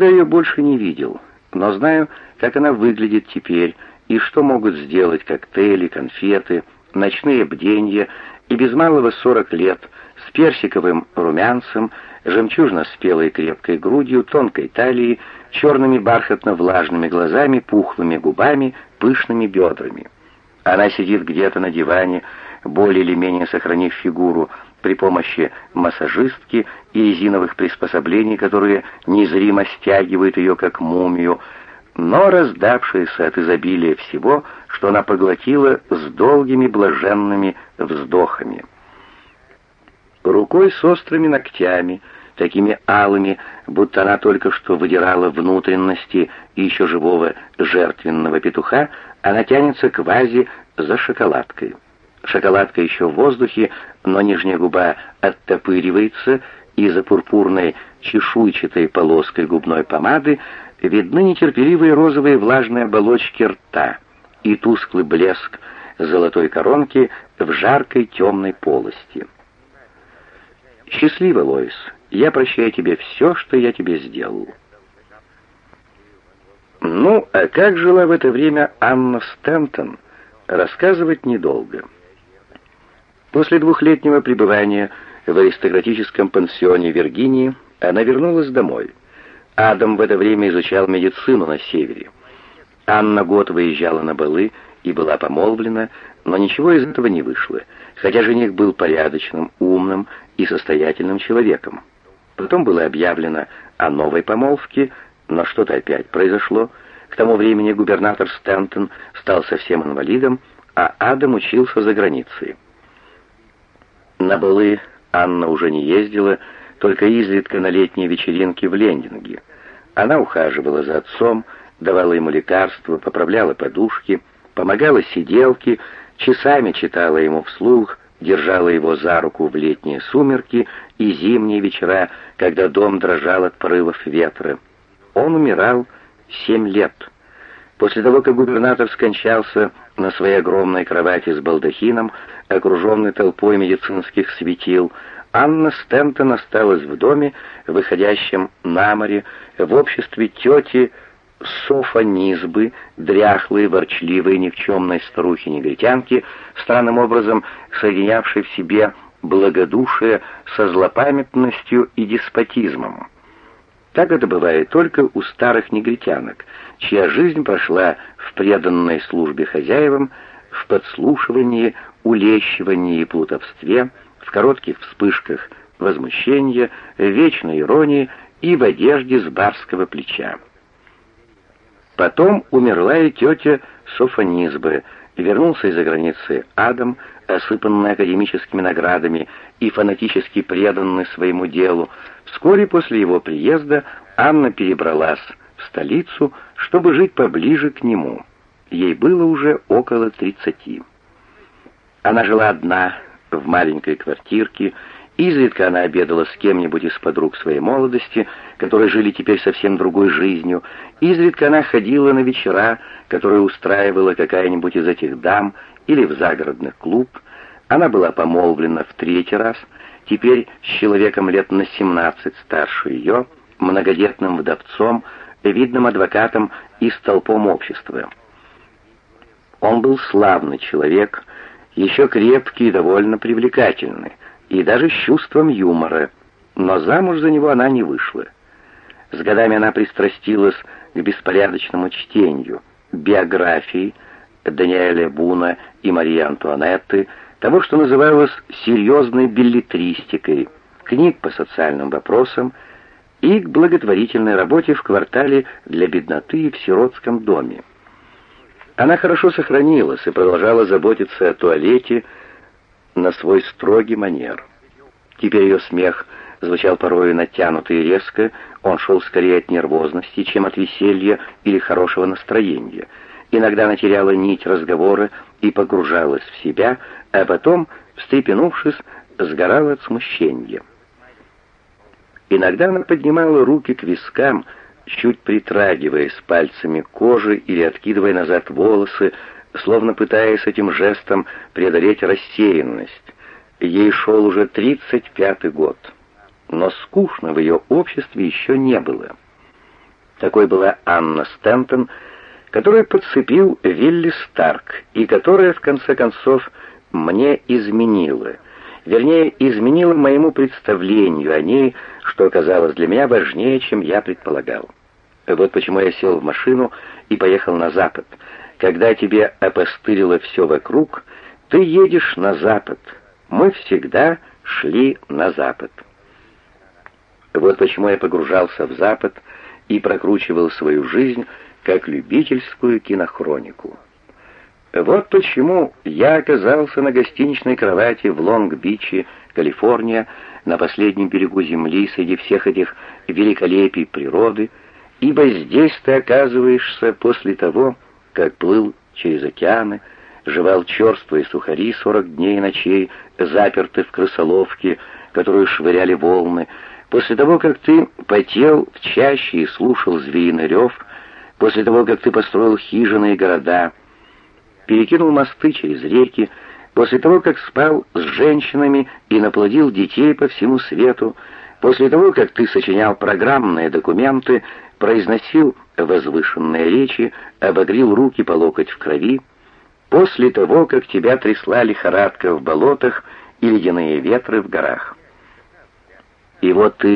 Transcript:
Я ее больше не видел, но знаю, как она выглядит теперь и что могут сделать коктейли, конфеты, ночные бденья и без малого сорок лет с персиковым румянцем, жемчужно-спелой крепкой грудью, тонкой талией, черными бархатно-влажными глазами, пухлыми губами, пышными бедрами. Она сидит где-то на диване, более или менее сохранив фигуру, при помощи массажистки и резиновых приспособлений, которые незримо стягивают ее как мумию, но раздавшаяся от изобилия всего, что она поглотила с долгими блаженными вздохами. Рукой с острыми ногтями, такими алыми, будто она только что выдирала внутренности еще живого жертвенного петуха, она тянется к вазе за шоколадкой. Шоколадка еще в воздухе, но нижняя губа оттопыривается, и за пурпурной чешуйчатой полоской губной помады видны нетерпеливые розовые влажные оболочки рта и тусклый блеск золотой коронки в жаркой темной полости. «Счастливо, Лоис, я прощаю тебе все, что я тебе сделал». Ну, а как жила в это время Анна Стэнтон, рассказывать недолго. После двухлетнего пребывания в аристократическом пансионе Виргинии она вернулась домой. Адам в это время изучал медицину на севере. Анна год выезжала на балы и была помолвлена, но ничего из этого не вышло, хотя жених был порядочным, умным и состоятельным человеком. Потом было объявлено о новой помолвке, но что-то опять произошло. К тому времени губернатор Стэнтон стал совсем инвалидом, а Адам учился за границей. На балы Анна уже не ездила, только изредка на летние вечеринки в Лендинге. Она ухаживала за отцом, давала ему лекарства, поправляла подушки, помогала сиделке, часами читала ему вслух, держала его за руку в летние сумерки и зимние вечера, когда дом дрожал от порывов ветра. Он умирал семь лет. После того, как губернатор скончался на своей огромной кровати с балдахином, окруженной толпой медицинских светил, Анна Стентон осталась в доме, выходящем на море, в обществе тети Софонизбы, дряхлой, ворчливой, никчемной старухи-негритянки, странным образом соединявшей в себе благодушие со злопамятностью и деспотизмом. Так это бывает только у старых негритянок, чья жизнь прошла в преданной службе хозяевам, в подслушивании, улещивании и плутовстве, в коротких вспышках возмущения, вечной иронии и в одежде с барского плеча. Потом умерла и тетя Софонизбы, вернулся из-за границы Адам, осыпанный академическими наградами и фанатически преданный своему делу. Вскоре после его приезда Анна перебралась в столицу, чтобы жить поближе к нему. Ей было уже около тридцати. Она жила одна в маленькой квартирке, изредка она обедала с кем-нибудь из подруг своей молодости, которые жили теперь совсем другой жизнью, изредка она ходила на вечера, которые устраивала какая-нибудь из этих дам, или в загородный клуб. Она была помолвлена в третий раз, теперь с человеком лет на семнадцать старше ее, многодетным вдовцом, видным адвокатом и столпом общества. Он был славный человек, еще крепкий и довольно привлекательный, и даже с чувством юмора, но замуж за него она не вышла. С годами она пристрастилась к беспорядочному чтению, биографии Даниэля Буна и Марии Антуанетты, того, что называлось серьезной билетристикой, книг по социальным вопросам и к благотворительной работе в квартале для бедноты в сиротском доме. Она хорошо сохранилась и продолжала заботиться о туалете на свой строгий манер. Теперь ее смех звучал порой натянуто и резко, он шел скорее от нервозности, чем от веселья или хорошего настроения. Иногда она теряла нить разговора и погружалась в себя, а потом, встрепенувшись, сгорала от смущения. Иногда она поднимала руки к вискам, чуть притрагиваясь пальцами кожи или откидывая назад волосы, словно пытаясь этим жестом преодолеть рассеянность. Ей шел уже тридцать пятый год, но скучно в ее обществе еще не было. Такой была Анна Стентон, которую подцепил Вилли Старк, и которая, в конце концов, мне изменила. Вернее, изменила моему представлению о ней, что оказалось для меня важнее, чем я предполагал. Вот почему я сел в машину и поехал на запад. Когда тебе опостылило все вокруг, ты едешь на запад. Мы всегда шли на запад. Вот почему я погружался в запад и прокручивал свою жизнь как любительскую кинохронику. Вот почему я оказался на гостиничной кровати в Лонг-Биче, Калифорния, на последнем берегу земли среди всех этих великолепий природы, ибо здесь ты оказываешься после того, как плыл через океаны, жевал черствые сухари сорок дней и ночей, заперты в крысоловке, которую швыряли волны, после того, как ты потел в чаще и слушал звериный рев, после того, как ты построил хижины и города, перекинул мосты через реки, после того, как спал с женщинами и наплодил детей по всему свету, после того, как ты сочинял программные документы, произносил возвышенные речи, обогрел руки по локоть в крови, после того, как тебя трясла лихорадка в болотах и ледяные ветры в горах. И вот ты